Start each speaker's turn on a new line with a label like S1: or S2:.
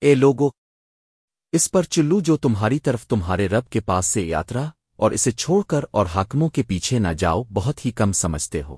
S1: اے لوگو، اس پر چلو جو تمہاری طرف تمہارے رب کے پاس سے یاترا اور اسے چھوڑ کر اور حاکموں کے پیچھے نہ جاؤ، بہت ہی کم سمجھتے ہو۔